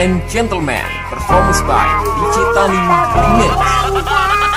and gentlemen, performance by DJ Tani Remix.